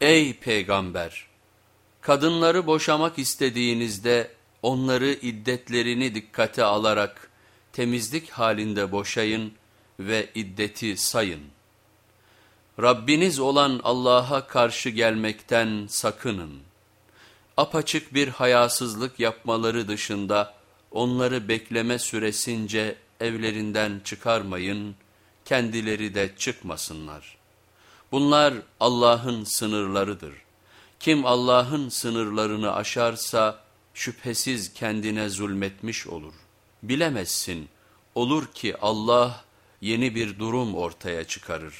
Ey peygamber! Kadınları boşamak istediğinizde onları iddetlerini dikkate alarak temizlik halinde boşayın ve iddeti sayın. Rabbiniz olan Allah'a karşı gelmekten sakının. Apaçık bir hayasızlık yapmaları dışında onları bekleme süresince evlerinden çıkarmayın, kendileri de çıkmasınlar. Bunlar Allah'ın sınırlarıdır. Kim Allah'ın sınırlarını aşarsa şüphesiz kendine zulmetmiş olur. Bilemezsin, olur ki Allah yeni bir durum ortaya çıkarır.